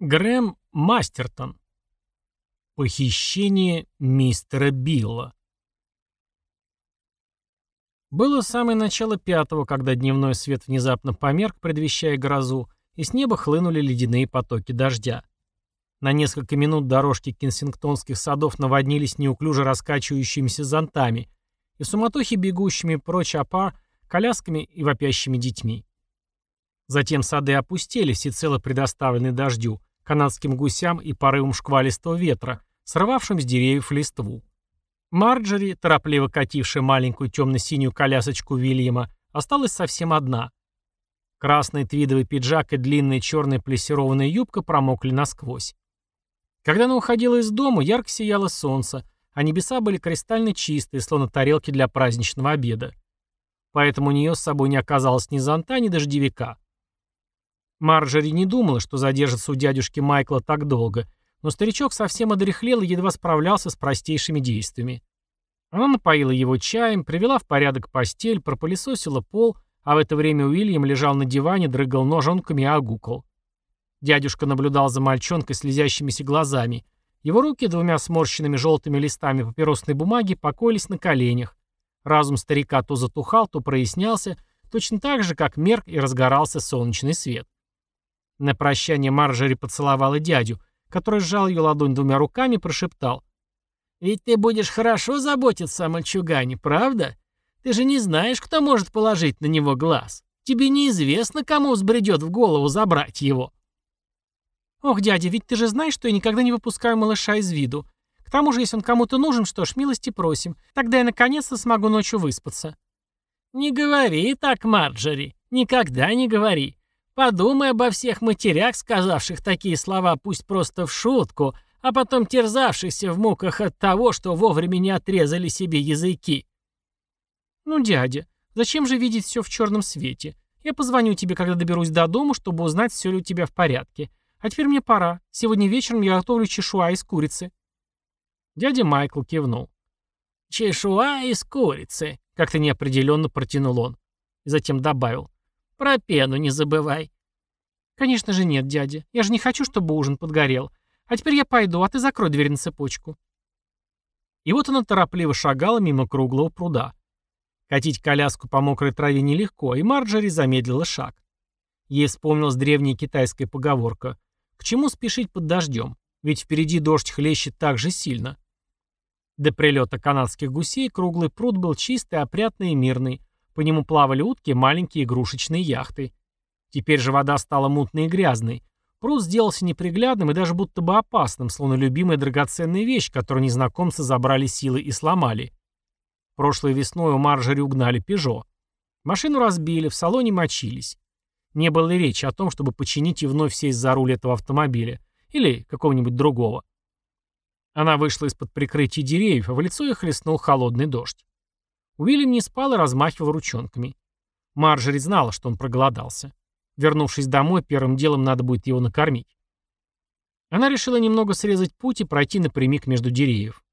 Грэм Мастертон. Похищение мистера Билла. Было самое начало пятого, когда дневной свет внезапно померк, предвещая грозу, и с неба хлынули ледяные потоки дождя. На несколько минут дорожки кенсингтонских садов наводнились неуклюже раскачивающимися зонтами и суматохи бегущими прочь опар, колясками и вопящими детьми. Затем сады опустели, всецело предоставленные дождю, канадским гусям и порывом шквалистого ветра, срывавшим с деревьев листву. Марджери, торопливо катившая маленькую темно-синюю колясочку Вильяма, осталась совсем одна. Красный твидовый пиджак и длинная черная плессированная юбка промокли насквозь. Когда она уходила из дома, ярко сияло солнце, а небеса были кристально чистые, словно тарелки для праздничного обеда. Поэтому у нее с собой не оказалось ни зонта, ни дождевика. Марджери не думала, что задержится у дядюшки Майкла так долго, но старичок совсем одряхлел и едва справлялся с простейшими действиями. Она напоила его чаем, привела в порядок постель, пропылесосила пол, а в это время Уильям лежал на диване, дрыгал ножонками и огукал. Дядюшка наблюдал за мальчонкой слезящимися глазами. Его руки двумя сморщенными желтыми листами папиросной бумаги покоились на коленях. Разум старика то затухал, то прояснялся, точно так же, как мерк и разгорался солнечный свет. На прощание Марджери поцеловала дядю, который сжал ее ладонь двумя руками и прошептал. «Ведь ты будешь хорошо заботиться о мальчугане, правда? Ты же не знаешь, кто может положить на него глаз. Тебе неизвестно, кому взбредет в голову забрать его». «Ох, дядя, ведь ты же знаешь, что я никогда не выпускаю малыша из виду. К тому же, если он кому-то нужен, что ж, милости просим. Тогда я наконец-то смогу ночью выспаться». «Не говори так, Марджери. Никогда не говори. Подумай обо всех матерях, сказавших такие слова, пусть просто в шутку, а потом терзавшихся в муках от того, что вовремя не отрезали себе языки. «Ну, дядя, зачем же видеть все в черном свете? Я позвоню тебе, когда доберусь до дома, чтобы узнать, все ли у тебя в порядке. А теперь мне пора. Сегодня вечером я готовлю чешуа из курицы». Дядя Майкл кивнул. «Чешуа из курицы», — как-то неопределенно протянул он. И затем добавил. Про пену не забывай. Конечно же нет, дядя. Я же не хочу, чтобы ужин подгорел. А теперь я пойду, а ты закрой дверь на цепочку. И вот она торопливо шагала мимо круглого пруда. Катить коляску по мокрой траве нелегко, и Марджери замедлила шаг. Ей вспомнилась древняя китайская поговорка «К чему спешить под дождем? Ведь впереди дождь хлещет так же сильно». До прилета канадских гусей круглый пруд был чистый, опрятный и мирный, по нему плавали утки, маленькие игрушечные яхты. Теперь же вода стала мутной и грязной. Пруд сделался неприглядным и даже будто бы опасным, словно любимая драгоценная вещь, которую незнакомцы забрали силой и сломали. Прошлой весной у Маржери угнали «Пежо». Машину разбили, в салоне мочились. Не было речи о том, чтобы починить и вновь сесть за руль этого автомобиля. Или какого-нибудь другого. Она вышла из-под прикрытия деревьев, а в лицо ей хлестнул холодный дождь. Уильям не спал и размахивал ручонками. Марджери знала, что он проголодался. Вернувшись домой, первым делом надо будет его накормить. Она решила немного срезать путь и пройти напрямик между деревьев.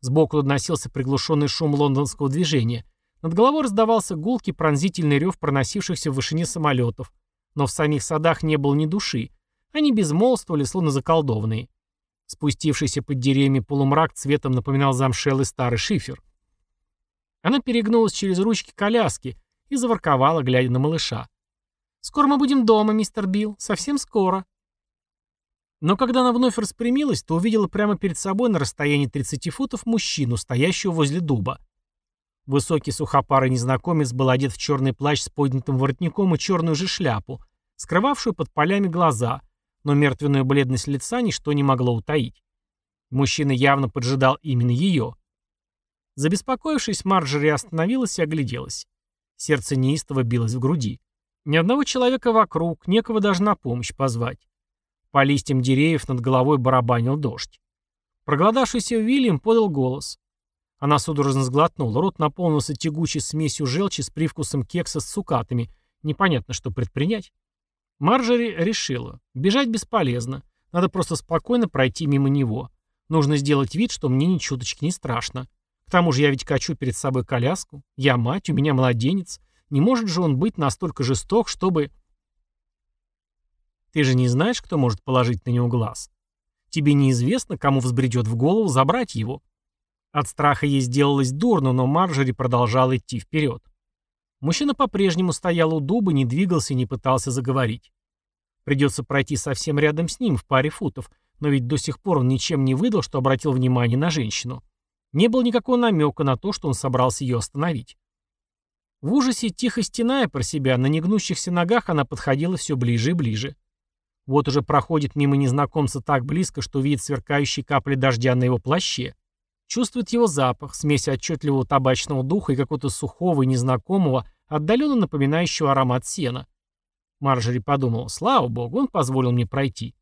Сбоку доносился приглушенный шум лондонского движения. Над головой раздавался гулкий пронзительный рев проносившихся в вышине самолетов. Но в самих садах не было ни души. Они безмолвствовали, словно заколдованные. Спустившийся под деревьями полумрак цветом напоминал замшелый старый шифер. Она перегнулась через ручки коляски и заворковала, глядя на малыша. «Скоро мы будем дома, мистер Билл. Совсем скоро». Но когда она вновь распрямилась, то увидела прямо перед собой на расстоянии 30 футов мужчину, стоящего возле дуба. Высокий сухопарый незнакомец был одет в черный плащ с поднятым воротником и черную же шляпу, скрывавшую под полями глаза, но мертвенную бледность лица ничто не могло утаить. Мужчина явно поджидал именно ее. Забеспокоившись, Марджери остановилась и огляделась. Сердце неистово билось в груди. Ни одного человека вокруг, некого даже на помощь позвать. По листьям деревьев над головой барабанил дождь. Проголодавшийся Уильям подал голос. Она судорожно сглотнула, рот наполнился тягучей смесью желчи с привкусом кекса с цукатами. Непонятно, что предпринять. Марджери решила. Бежать бесполезно. Надо просто спокойно пройти мимо него. Нужно сделать вид, что мне ни чуточки не страшно. К тому же я ведь качу перед собой коляску. Я мать, у меня младенец. Не может же он быть настолько жесток, чтобы... Ты же не знаешь, кто может положить на него глаз. Тебе неизвестно, кому взбредет в голову забрать его. От страха ей сделалось дурно, но Марджери продолжал идти вперед. Мужчина по-прежнему стоял у дуба, не двигался и не пытался заговорить. Придется пройти совсем рядом с ним, в паре футов, но ведь до сих пор он ничем не выдал, что обратил внимание на женщину. Не было никакого намека на то, что он собрался ее остановить. В ужасе, тихо стеная про себя, на негнущихся ногах она подходила все ближе и ближе. Вот уже проходит мимо незнакомца так близко, что видит сверкающие капли дождя на его плаще. Чувствует его запах, смесь отчетливого табачного духа и какого-то сухого и незнакомого, отдаленно напоминающего аромат сена. Марджери подумала, слава богу, он позволил мне пройти.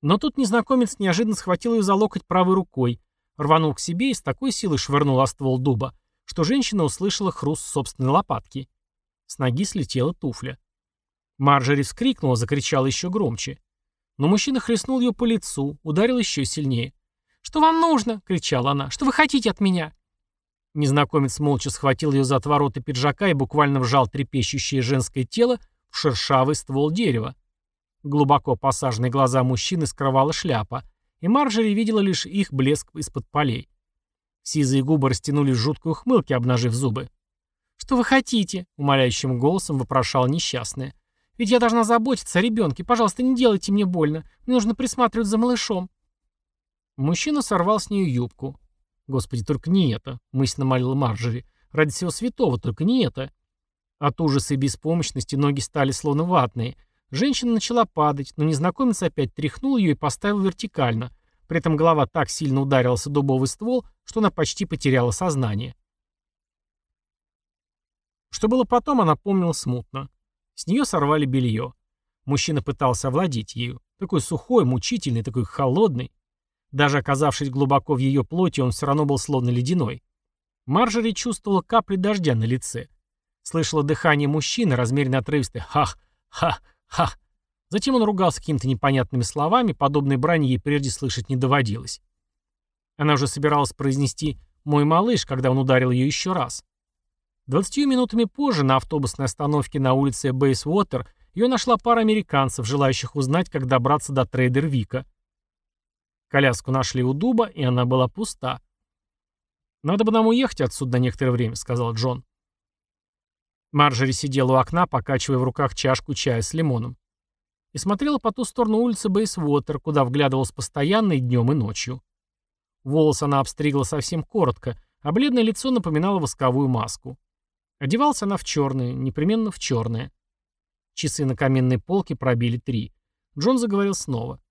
Но тут незнакомец неожиданно схватил ее за локоть правой рукой, рванул к себе и с такой силой швырнул о ствол дуба, что женщина услышала хруст собственной лопатки. С ноги слетела туфля. Марджери вскрикнула, закричала еще громче. Но мужчина хлестнул ее по лицу, ударил еще сильнее. «Что вам нужно?» — кричала она. «Что вы хотите от меня?» Незнакомец молча схватил ее за отвороты пиджака и буквально вжал трепещущее женское тело в шершавый ствол дерева. Глубоко посаженные глаза мужчины скрывала шляпа, и Марджери видела лишь их блеск из-под полей. Сизые губы растянулись в жуткой ухмылке, обнажив зубы. «Что вы хотите?» — умоляющим голосом вопрошала несчастная. «Ведь я должна заботиться о ребенке. Пожалуйста, не делайте мне больно. Мне нужно присматривать за малышом». Мужчина сорвал с нее юбку. «Господи, только не это!» — мысленно молила Марджери. «Ради всего святого, только не это!» От ужаса и беспомощности ноги стали словно ватные. Женщина начала падать, но незнакомец опять тряхнул ее и поставил вертикально. При этом голова так сильно ударилась о дубовый ствол, что она почти потеряла сознание. Что было потом, она помнила смутно. С нее сорвали белье. Мужчина пытался овладеть ею. Такой сухой, мучительный, такой холодный. Даже оказавшись глубоко в ее плоти, он все равно был словно ледяной. Марджори чувствовала капли дождя на лице. Слышала дыхание мужчины, размеренно отрывистое «хах, ха, ха». Затем он ругался какими-то непонятными словами, подобной брани ей прежде слышать не доводилось. Она уже собиралась произнести «мой малыш», когда он ударил ее еще раз. Двадцатью минутами позже на автобусной остановке на улице Бейсвотер ее нашла пара американцев, желающих узнать, как добраться до трейдер Вика. Коляску нашли у дуба, и она была пуста. «Надо бы нам уехать отсюда на некоторое время», — сказал Джон. Марджери сидела у окна, покачивая в руках чашку чая с лимоном. И смотрела по ту сторону улицы Бейсвотер, куда вглядывалась постоянно и днем, и ночью. Волос она обстригла совсем коротко, а бледное лицо напоминало восковую маску. Одевалась она в черное, непременно в черное. Часы на каменной полке пробили три. Джон заговорил снова.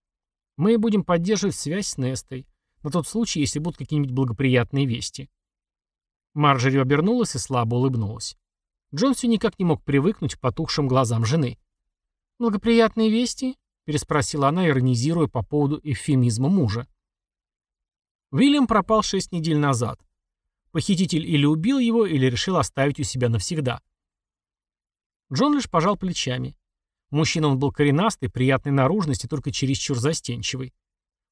«Мы будем поддерживать связь с Нестой. На тот случай, если будут какие-нибудь благоприятные вести». Марджери обернулась и слабо улыбнулась. Джон все никак не мог привыкнуть к потухшим глазам жены. «Благоприятные вести?» — переспросила она, иронизируя по поводу эвфемизма мужа. Уильям пропал шесть недель назад. Похититель или убил его, или решил оставить у себя навсегда. Джон лишь пожал плечами. Мужчина он был коренастый, приятной наружности, только чересчур застенчивый.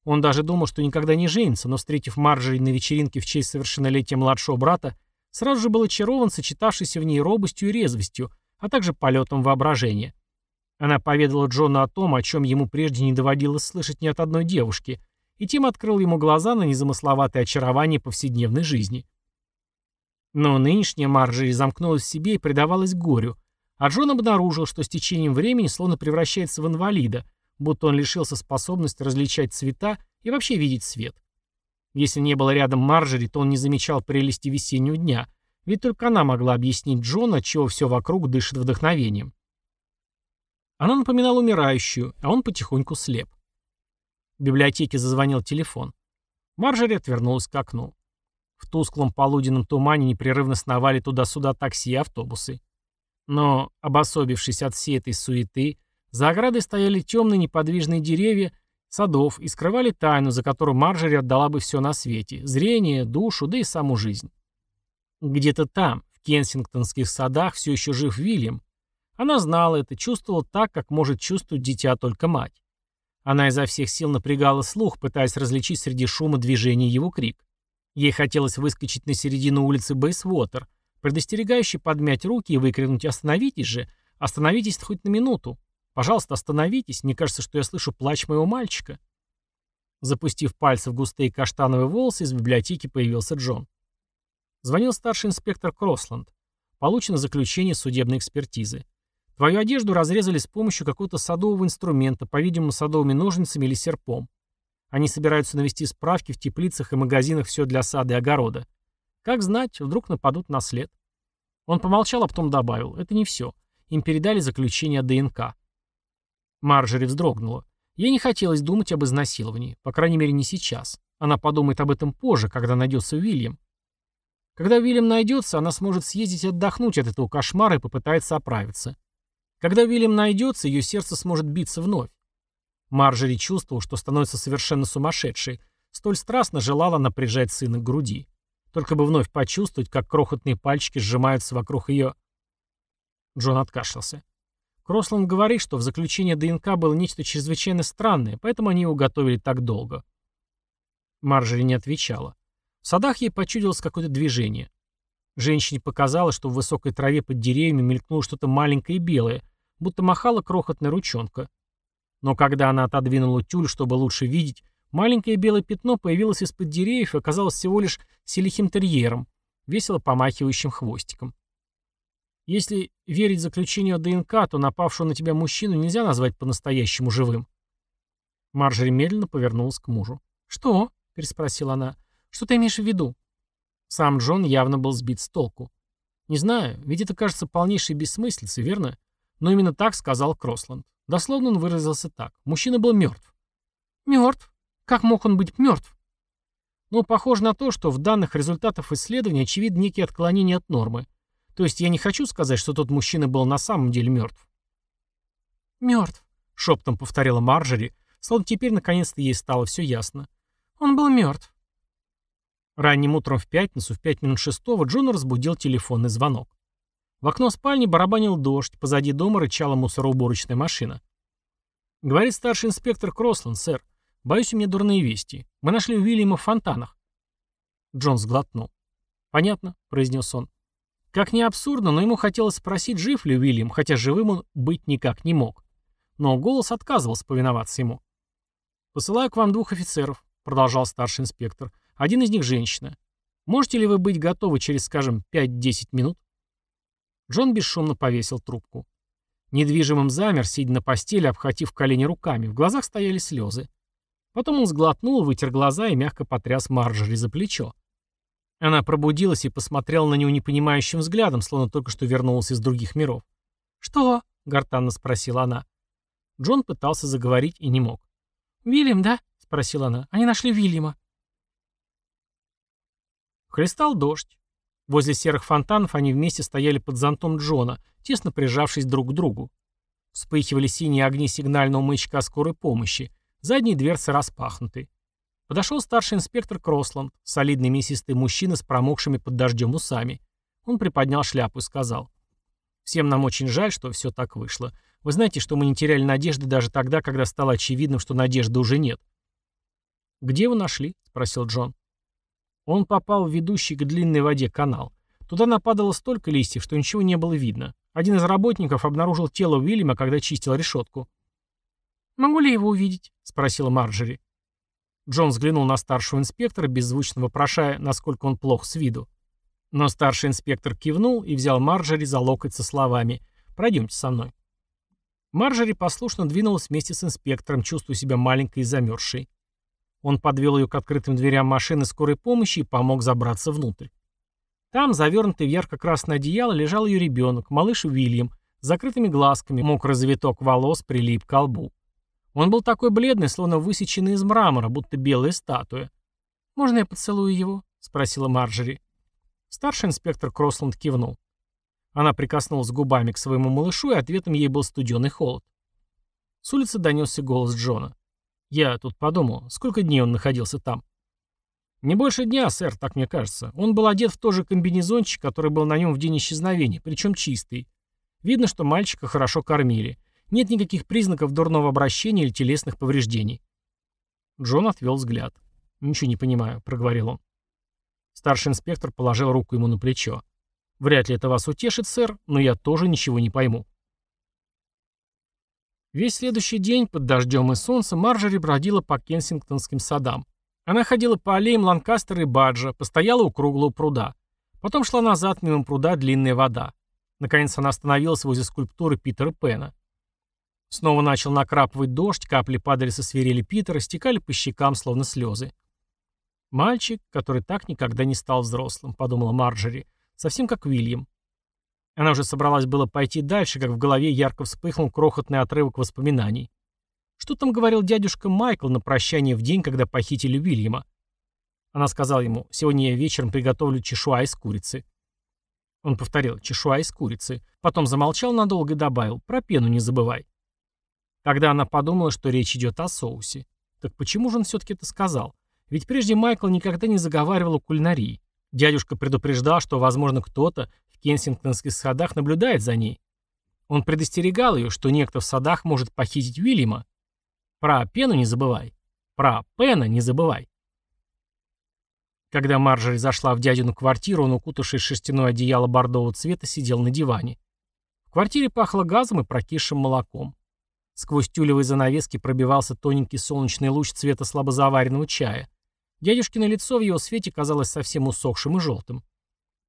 Он даже думал, что никогда не женится, но, встретив Марджери на вечеринке в честь совершеннолетия младшего брата, Сразу же был очарован сочетавшейся в ней робостью и резвостью, а также полетом воображения. Она поведала Джону о том, о чем ему прежде не доводилось слышать ни от одной девушки, и тем открыл ему глаза на незамысловатое очарование повседневной жизни. Но нынешняя Марджери замкнулась в себе и предавалась горю, а Джон обнаружил, что с течением времени словно превращается в инвалида, будто он лишился способности различать цвета и вообще видеть свет. Если не было рядом Марджери, то он не замечал прелести весеннего дня, ведь только она могла объяснить Джона, чего все вокруг дышит вдохновением. Она напоминала умирающую, а он потихоньку слеп. В библиотеке зазвонил телефон. Марджери отвернулась к окну. В тусклом полуденном тумане непрерывно сновали туда-сюда такси и автобусы. Но, обособившись от всей этой суеты, за оградой стояли темные неподвижные деревья садов и скрывали тайну, за которую Марджери отдала бы все на свете – зрение, душу, да и саму жизнь. Где-то там, в кенсингтонских садах, все еще жив Вильям. Она знала это, чувствовала так, как может чувствовать дитя только мать. Она изо всех сил напрягала слух, пытаясь различить среди шума движения его крик. Ей хотелось выскочить на середину улицы Бейсвотер, предостерегающе подмять руки и выкрикнуть «Остановитесь же! Остановитесь хоть на минуту!» Пожалуйста, остановитесь. Мне кажется, что я слышу плач моего мальчика». Запустив пальцы в густые каштановые волосы, из библиотеки появился Джон. Звонил старший инспектор Кроссланд. Получено заключение судебной экспертизы. Твою одежду разрезали с помощью какого-то садового инструмента, по-видимому, садовыми ножницами или серпом. Они собираются навести справки в теплицах и магазинах все для сада и огорода. Как знать, вдруг нападут на след. Он помолчал, а потом добавил. Это не все. Им передали заключение ДНК. Марджери вздрогнула. Ей не хотелось думать об изнасиловании. По крайней мере, не сейчас. Она подумает об этом позже, когда найдется Уильям. Когда Уильям найдется, она сможет съездить отдохнуть от этого кошмара и попытается оправиться. Когда Уильям найдется, ее сердце сможет биться вновь. Марджери чувствовал, что становится совершенно сумасшедшей. Столь страстно желала она прижать сына к груди. Только бы вновь почувствовать, как крохотные пальчики сжимаются вокруг ее... Джон откашлялся. Кросланд говорит, что в заключении ДНК было нечто чрезвычайно странное, поэтому они его готовили так долго. Марджери не отвечала. В садах ей почудилось какое-то движение. Женщине показалось, что в высокой траве под деревьями мелькнуло что-то маленькое и белое, будто махала крохотная ручонка. Но когда она отодвинула тюль, чтобы лучше видеть, маленькое белое пятно появилось из-под деревьев и оказалось всего лишь селихим-терьером, весело помахивающим хвостиком. Если верить заключению о ДНК, то напавшего на тебя мужчину нельзя назвать по-настоящему живым. Марджери медленно повернулась к мужу. «Что?» — переспросила она. «Что ты имеешь в виду?» Сам Джон явно был сбит с толку. «Не знаю, ведь это кажется полнейшей бессмыслицей, верно?» Но именно так сказал Кросланд. Дословно он выразился так. Мужчина был мертв. Мертв? Как мог он быть мертв? Ну, похоже на то, что в данных результатах исследования очевидны некие отклонения от нормы. То есть я не хочу сказать, что тот мужчина был на самом деле мертв. «Мертв», — шептом повторила Марджери, словно теперь наконец-то ей стало все ясно. «Он был мертв. Ранним утром в пятницу, в пять минут шестого, Джона разбудил телефонный звонок. В окно спальни барабанил дождь, позади дома рычала мусороуборочная машина. Говорит старший инспектор Кросланд, сэр. Боюсь, у меня дурные вести. Мы нашли Уильяма в фонтанах. Джон сглотнул. «Понятно», — произнес он. Как ни абсурдно, но ему хотелось спросить, жив ли Уильям, хотя живым он быть никак не мог. Но голос отказывался повиноваться ему. «Посылаю к вам двух офицеров», — продолжал старший инспектор. Один из них женщина. Можете ли вы быть готовы через, скажем, 5-10 минут? Джон бесшумно повесил трубку. Недвижимым замер, сидя на постели, обхватив колени руками. В глазах стояли слезы. Потом он сглотнул, вытер глаза и мягко потряс Марджери за плечо. Она пробудилась и посмотрела на него непонимающим взглядом, словно только что вернулась из других миров. «Что?» — гортанно спросила она. Джон пытался заговорить и не мог. «Вильям, да?» — спросила она. «Они нашли Вильяма». Хлестал дождь. Возле серых фонтанов они вместе стояли под зонтом Джона, тесно прижавшись друг к другу. Вспыхивали синие огни сигнального маячка скорой помощи. Задние дверцы распахнуты. Подошел старший инспектор Кросланд, солидный мясистый мужчина с промокшими под дождем усами. Он приподнял шляпу и сказал. «Всем нам очень жаль, что все так вышло. Вы знаете, что мы не теряли надежды даже тогда, когда стало очевидным, что надежды уже нет». «Где вы нашли?» — спросил Джон. Он попал в ведущий к длинной воде канал. Туда нападало столько листьев, что ничего не было видно. Один из работников обнаружил тело Уильяма, когда чистил решетку. «Могу ли его увидеть?» — спросила Марджери. Джон взглянул на старшего инспектора, беззвучно вопрошая, насколько он плох с виду. Но старший инспектор кивнул и взял Марджери за локоть со словами «Пройдемте со мной». Марджери послушно двинулась вместе с инспектором, чувствуя себя маленькой и замерзшей. Он подвел ее к открытым дверям машины скорой помощи и помог забраться внутрь. Там, завернутый в ярко-красное одеяло, лежал ее ребенок, малыш Уильям, с закрытыми глазками, мокрый завиток волос прилип к лбу. Он был такой бледный, словно высеченный из мрамора, будто белая статуя. «Можно я поцелую его?» — спросила Марджери. Старший инспектор Кросланд кивнул. Она прикоснулась губами к своему малышу, и ответом ей был студеный холод. С улицы донесся голос Джона. Я тут подумал, сколько дней он находился там? Не больше дня, сэр, так мне кажется. Он был одет в тот же комбинезончик, который был на нем в день исчезновения, причем чистый. Видно, что мальчика хорошо кормили. Нет никаких признаков дурного обращения или телесных повреждений. Джон отвел взгляд. «Ничего не понимаю», — проговорил он. Старший инспектор положил руку ему на плечо. «Вряд ли это вас утешит, сэр, но я тоже ничего не пойму». Весь следующий день под дождем и солнцем Марджори бродила по кенсингтонским садам. Она ходила по аллеям Ланкастера и Баджа, постояла у круглого пруда. Потом шла назад мимо пруда длинная вода. Наконец она остановилась возле скульптуры Питера Пена. Снова начал накрапывать дождь, капли падали со свирели Питера, стекали по щекам, словно слезы. «Мальчик, который так никогда не стал взрослым», — подумала Марджери, — «совсем как Уильям». Она уже собралась было пойти дальше, как в голове ярко вспыхнул крохотный отрывок воспоминаний. Что там говорил дядюшка Майкл на прощание в день, когда похитили Уильяма? Она сказала ему, сегодня я вечером приготовлю чешуа из курицы. Он повторил, чешуа из курицы. Потом замолчал надолго и добавил, про пену не забывай. Тогда она подумала, что речь идет о соусе. Так почему же он все-таки это сказал? Ведь прежде Майкл никогда не заговаривал о кулинарии. Дядюшка предупреждал, что, возможно, кто-то в кенсингтонских садах наблюдает за ней. Он предостерегал ее, что некто в садах может похитить Уильяма. Про пену не забывай. Про Пена не забывай. Когда Марджори зашла в дядину квартиру, он, укутавшись шерстяное одеяло бордового цвета, сидел на диване. В квартире пахло газом и прокисшим молоком. Сквозь тюлевые занавески пробивался тоненький солнечный луч цвета слабозаваренного чая. Дядюшкино лицо в его свете казалось совсем усохшим и желтым.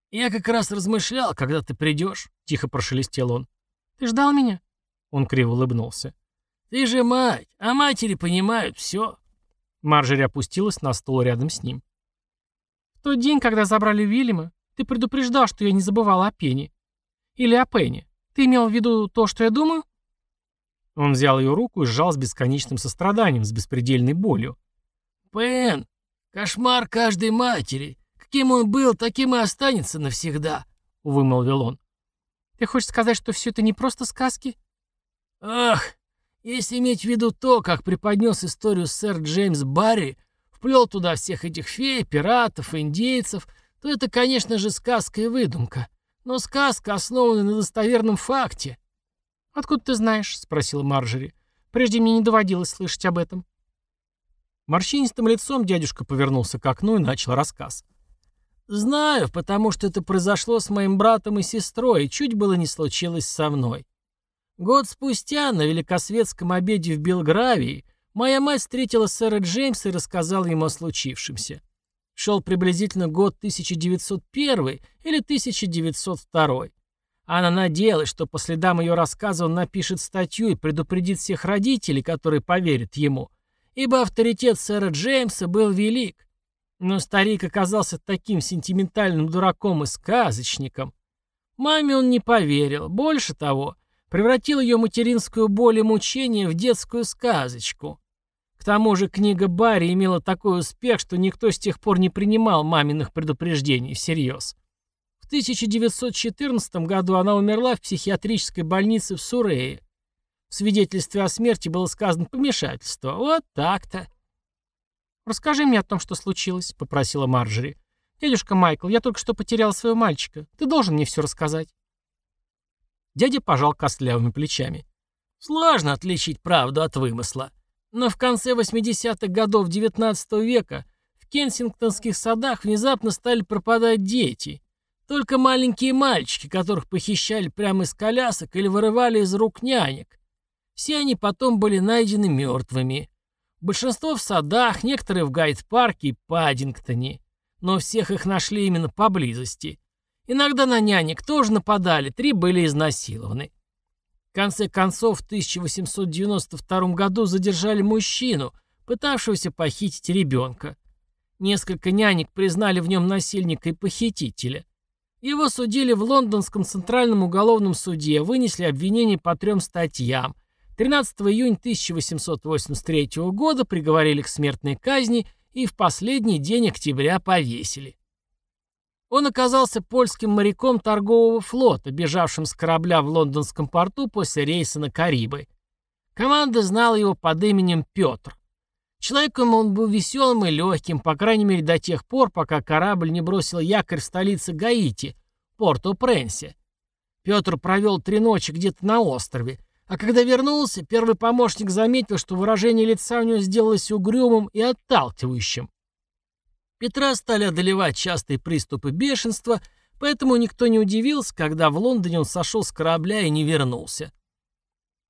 «Я как раз размышлял, когда ты придешь», — тихо прошелестел он. «Ты ждал меня?» Он криво улыбнулся. «Ты же мать, а матери понимают все». Марджери опустилась на стол рядом с ним. «В тот день, когда забрали Уильяма, ты предупреждал, что я не забывала о Пене. Или о Пене. Ты имел в виду то, что я думаю?» Он взял ее руку и сжал с бесконечным состраданием, с беспредельной болью. «Пен, кошмар каждой матери. Каким он был, таким и останется навсегда», — вымолвил он. «Ты хочешь сказать, что все это не просто сказки?» «Ах, если иметь в виду то, как преподнес историю сэр Джеймс Барри, вплел туда всех этих фей, пиратов, индейцев, то это, конечно же, сказка и выдумка. Но сказка основана на достоверном факте». «Откуда ты знаешь?» — спросила Марджери. «Прежде мне не доводилось слышать об этом». Морщинистым лицом дядюшка повернулся к окну и начал рассказ. «Знаю, потому что это произошло с моим братом и сестрой, и чуть было не случилось со мной. Год спустя, на великосветском обеде в Белгравии, моя мать встретила сэра Джеймса и рассказала ему о случившемся. Шел приблизительно год 1901 или 1902. Она надеялась, что по следам ее рассказа он напишет статью и предупредит всех родителей, которые поверят ему, ибо авторитет сэра Джеймса был велик. Но старик оказался таким сентиментальным дураком и сказочником. Маме он не поверил, больше того, превратил ее материнскую боль и мучение в детскую сказочку. К тому же книга Барри имела такой успех, что никто с тех пор не принимал маминых предупреждений всерьез. В 1914 году она умерла в психиатрической больнице в Сурее. В свидетельстве о смерти было сказано помешательство. Вот так-то. «Расскажи мне о том, что случилось», — попросила Марджери. «Дядюшка Майкл, я только что потерял своего мальчика. Ты должен мне все рассказать». Дядя пожал костлявыми плечами. «Сложно отличить правду от вымысла. Но в конце 80-х годов XIX века в кенсингтонских садах внезапно стали пропадать дети. Только маленькие мальчики, которых похищали прямо из колясок или вырывали из рук нянек. Все они потом были найдены мертвыми. Большинство в садах, некоторые в Гайд-парке и Паддингтоне. Но всех их нашли именно поблизости. Иногда на нянек тоже нападали, три были изнасилованы. В конце концов, в 1892 году задержали мужчину, пытавшегося похитить ребенка. Несколько нянек признали в нем насильника и похитителя. Его судили в Лондонском центральном уголовном суде, вынесли обвинение по трем статьям. 13 июня 1883 года приговорили к смертной казни и в последний день октября повесили. Он оказался польским моряком торгового флота, бежавшим с корабля в лондонском порту после рейса на Карибы. Команда знала его под именем Петр. Человеком он был веселым и легким, по крайней мере до тех пор, пока корабль не бросил якорь в столице Гаити, Порто-Пренсе. Петр провел три ночи где-то на острове, а когда вернулся, первый помощник заметил, что выражение лица у него сделалось угрюмым и отталкивающим. Петра стали одолевать частые приступы бешенства, поэтому никто не удивился, когда в Лондоне он сошел с корабля и не вернулся.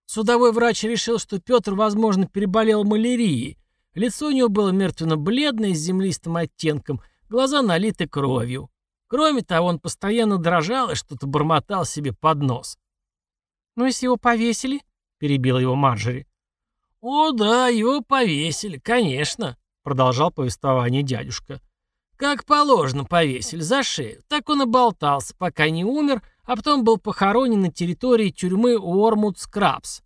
Судовой врач решил, что Петр, возможно, переболел малярией. Лицо у него было мертвенно-бледное, с землистым оттенком, глаза налиты кровью. Кроме того, он постоянно дрожал и что-то бормотал себе под нос. «Ну, если его повесили?» — перебила его Марджери. «О, да, его повесили, конечно», — продолжал повествование дядюшка. «Как положено повесили, за шею. Так он и болтался, пока не умер, а потом был похоронен на территории тюрьмы Уормут-Скрабс.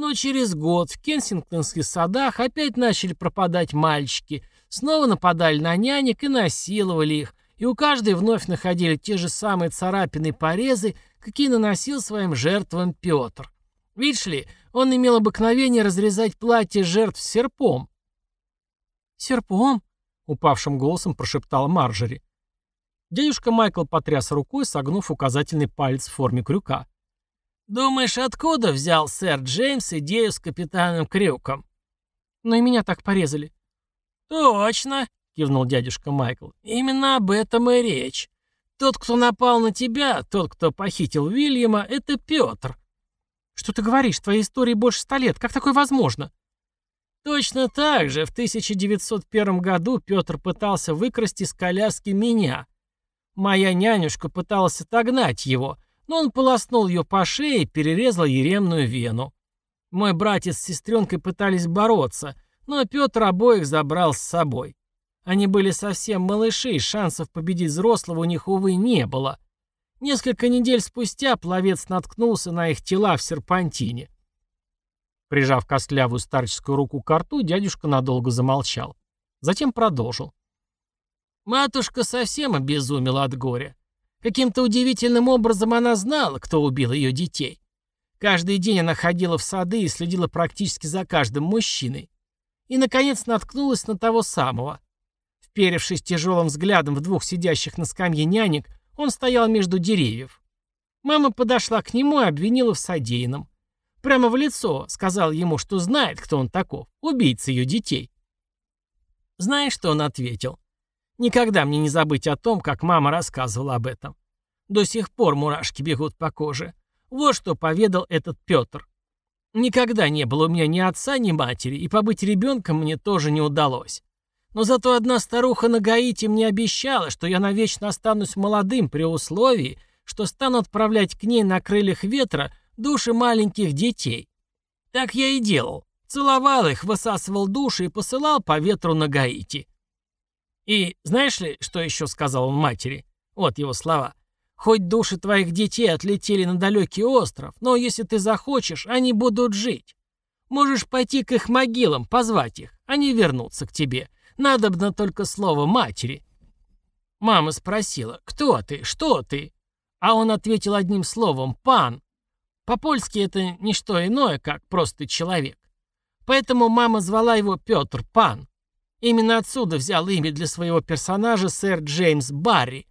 Но через год в кенсингтонских садах опять начали пропадать мальчики, снова нападали на нянек и насиловали их, и у каждой вновь находили те же самые царапины и порезы, какие наносил своим жертвам Петр. Видишь ли, он имел обыкновение разрезать платье жертв серпом. «Серпом?» — упавшим голосом прошептала Марджери. Дядюшка Майкл потряс рукой, согнув указательный палец в форме крюка. «Думаешь, откуда взял сэр Джеймс идею с капитаном Крюком?» «Но и меня так порезали». «Точно», — кивнул дядюшка Майкл. «Именно об этом и речь. Тот, кто напал на тебя, тот, кто похитил Вильяма, это Петр». «Что ты говоришь? Твоей истории больше ста лет. Как такое возможно?» Точно так же в 1901 году Петр пытался выкрасть из коляски меня, Моя нянюшка пыталась отогнать его, но он полоснул ее по шее и перерезал еремную вену. Мой братец с сестренкой пытались бороться, но Петр обоих забрал с собой. Они были совсем малыши, и шансов победить взрослого у них, увы, не было. Несколько недель спустя пловец наткнулся на их тела в серпантине. Прижав костлявую старческую руку к рту, дядюшка надолго замолчал. Затем продолжил. Матушка совсем обезумела от горя. Каким-то удивительным образом она знала, кто убил ее детей. Каждый день она ходила в сады и следила практически за каждым мужчиной. И, наконец, наткнулась на того самого. Вперевшись тяжелым взглядом в двух сидящих на скамье нянек, он стоял между деревьев. Мама подошла к нему и обвинила в содеянном. Прямо в лицо сказал ему, что знает, кто он таков, убийца ее детей. Знаешь, что он ответил? Никогда мне не забыть о том, как мама рассказывала об этом. До сих пор мурашки бегут по коже. Вот что поведал этот Петр. Никогда не было у меня ни отца, ни матери, и побыть ребенком мне тоже не удалось. Но зато одна старуха на Гаити мне обещала, что я навечно останусь молодым при условии, что стану отправлять к ней на крыльях ветра души маленьких детей. Так я и делал. Целовал их, высасывал души и посылал по ветру на Гаити. И знаешь ли, что еще сказал он матери? Вот его слова. «Хоть души твоих детей отлетели на далекий остров, но если ты захочешь, они будут жить. Можешь пойти к их могилам, позвать их, они вернутся к тебе. Надобно только слово матери». Мама спросила, «Кто ты? Что ты?» А он ответил одним словом «пан». По-польски это не что иное, как просто человек. Поэтому мама звала его Петр Пан. Именно отсюда взял имя для своего персонажа сэр Джеймс Барри.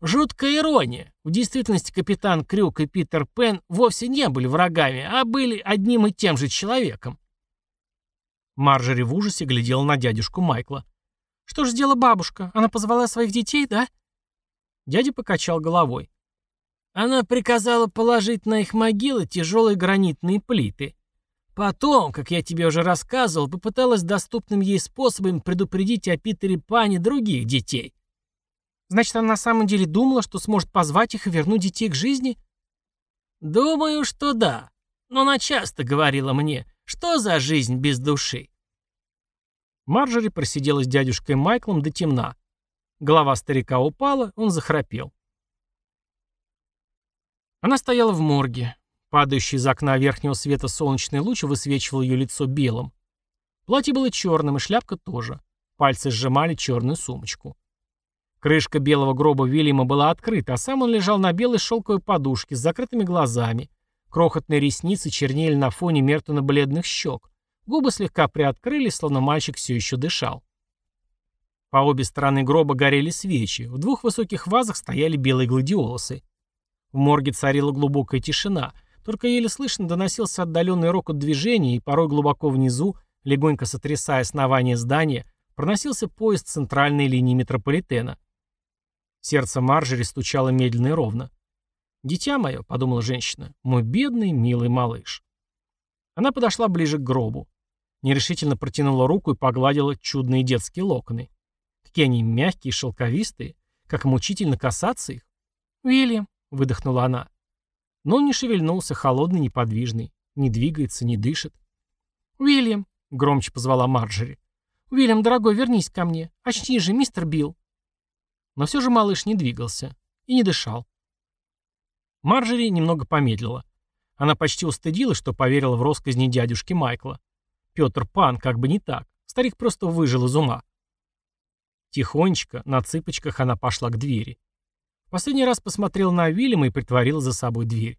Жуткая ирония. В действительности капитан Крюк и Питер Пен вовсе не были врагами, а были одним и тем же человеком. Марджери в ужасе глядела на дядюшку Майкла. «Что же сделала бабушка? Она позвала своих детей, да?» Дядя покачал головой. Она приказала положить на их могилы тяжелые гранитные плиты. Потом, как я тебе уже рассказывал, попыталась доступным ей способом предупредить о Питере Пане других детей. Значит, она на самом деле думала, что сможет позвать их и вернуть детей к жизни? Думаю, что да. Но она часто говорила мне, что за жизнь без души. Марджори просидела с дядюшкой Майклом до темна. Голова старика упала, он захрапел. Она стояла в морге. Падающий из окна верхнего света солнечный луч высвечивал ее лицо белым. Платье было черным, и шляпка тоже. Пальцы сжимали черную сумочку. Крышка белого гроба Вильяма была открыта, а сам он лежал на белой шелковой подушке с закрытыми глазами. Крохотные ресницы чернели на фоне мертвенно-бледных щек. Губы слегка приоткрылись, словно мальчик все еще дышал. По обе стороны гроба горели свечи. В двух высоких вазах стояли белые гладиолусы. В морге царила глубокая тишина — только еле слышно доносился отдаленный рокот движения, и порой глубоко внизу, легонько сотрясая основание здания, проносился поезд центральной линии метрополитена. Сердце Марджери стучало медленно и ровно. «Дитя мое», — подумала женщина, — «мой бедный, милый малыш». Она подошла ближе к гробу. Нерешительно протянула руку и погладила чудные детские локоны. Какие они мягкие, шелковистые. Как мучительно касаться их. «Уильям», — выдохнула она. Но он не шевельнулся, холодный, неподвижный. Не двигается, не дышит. «Уильям», — громче позвала Марджери. «Уильям, дорогой, вернись ко мне. Очнись же, мистер Билл». Но все же малыш не двигался и не дышал. Марджери немного помедлила. Она почти устыдилась, что поверила в росказни дядюшки Майкла. Петр Пан, как бы не так. Старик просто выжил из ума. Тихонечко, на цыпочках она пошла к двери. Последний раз посмотрела на Вильяма и притворила за собой дверь.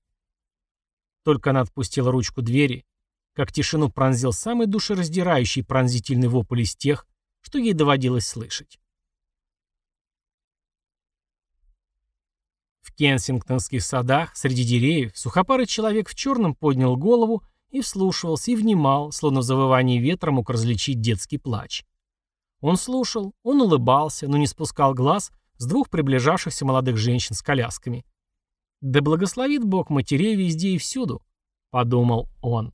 Только она отпустила ручку двери, как тишину пронзил самый душераздирающий пронзительный вопль из тех, что ей доводилось слышать. В кенсингтонских садах, среди деревьев, сухопарый человек в черном поднял голову и вслушивался, и внимал, словно в ветра мог различить детский плач. Он слушал, он улыбался, но не спускал глаз с двух приближавшихся молодых женщин с колясками. «Да благословит Бог матерей везде и всюду», — подумал он.